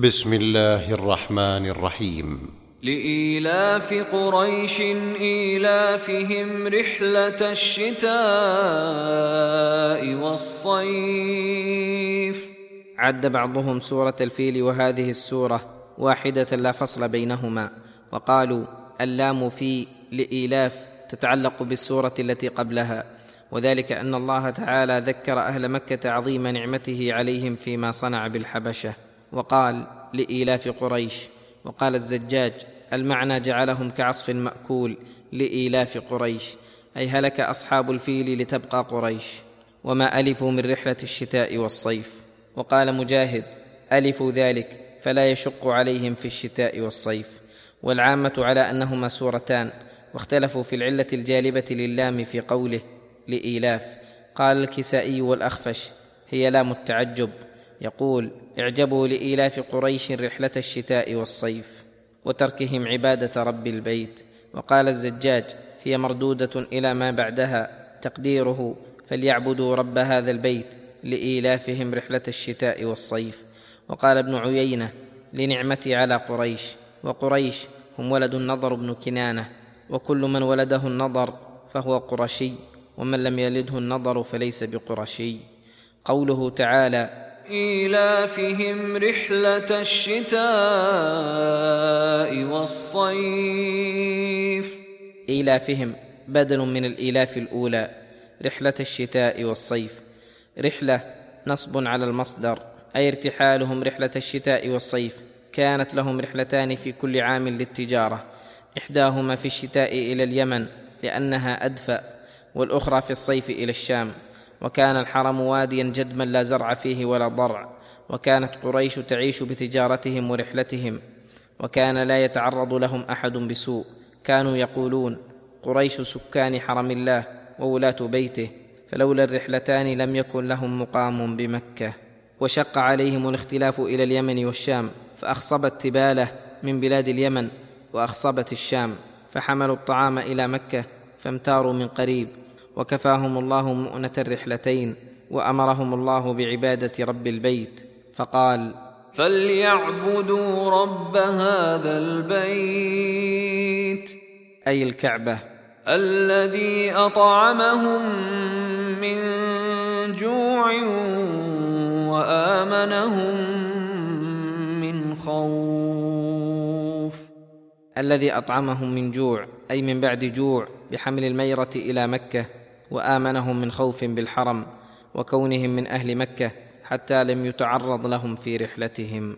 بسم الله الرحمن الرحيم. لإيلاف قريش إيلافهم رحلة الشتاء والصيف. عد بعضهم سورة الفيل وهذه السورة واحدة لا فصل بينهما وقالوا اللام في لإيلاف تتعلق بالسورة التي قبلها وذلك أن الله تعالى ذكر أهل مكة عظيم نعمته عليهم فيما صنع بالحبشة. وقال لإيلاف قريش وقال الزجاج المعنى جعلهم كعصف مأكول لإيلاف قريش أي هلك أصحاب الفيل لتبقى قريش. وما ألفوا من رحلة الشتاء والصيف. وقال مجاهد ألفوا ذلك فلا يشق عليهم في الشتاء والصيف. والعامة على أنهما سورتان واختلفوا في العلة الجالبة للام في قوله لإيلاف قال الكسائي والأخفش هي لام التعجب. يقول اعجبوا لإيلاف قريش رحلة الشتاء والصيف وتركهم عبادة رب البيت. وقال الزجاج هي مردودة إلى ما بعدها. تقديره فليعبدوا رب هذا البيت لإيلافهم رحلة الشتاء والصيف. وقال ابن عيينة لنعمتي على قريش. وقريش هم ولد النضر بن كنانة. وكل من ولده النضر فهو قرشي ومن لم يلده النضر فليس بقرشي. قوله تعالى إيلافهم رحلة الشتاء والصيف. إيلافهم بدل من الإيلاف الأولى رحلة الشتاء والصيف. رحلة نصب على المصدر أي ارتحالهم رحلة الشتاء والصيف. كانت لهم رحلتان في كل عام للتجارة. إحداهما في الشتاء إلى اليمن لأنها أدفأ والأخرى في الصيف إلى الشام. وكان الحرم واديا جدما لا زرع فيه ولا ضرع وكانت قريش تعيش بتجارتهم ورحلتهم وكان لا يتعرض لهم أحد بسوء. كانوا يقولون قريش سكان حرم الله وولاة بيته فلولا الرحلتان لم يكن لهم مقام بمكة. وشق عليهم الاختلاف إلى اليمن والشام فأخصبت تباله من بلاد اليمن وأخصبت الشام فحملوا الطعام إلى مكة فامتاروا من قريب. وكفاهم الله مؤنة الرحلتين وأمرهم الله بعبادة رب البيت فقال فليعبدوا رب هذا البيت أي الكعبة. الذي أطعمهم من جوع وآمنهم من خوف. الذي أطعمهم من جوع أي من بعد جوع بحمل الميرة إلى مكة. وآمنهم من خوف بالحرم وكونهم من أهل مكة حتى لم يتعرض لهم في رحلتهم.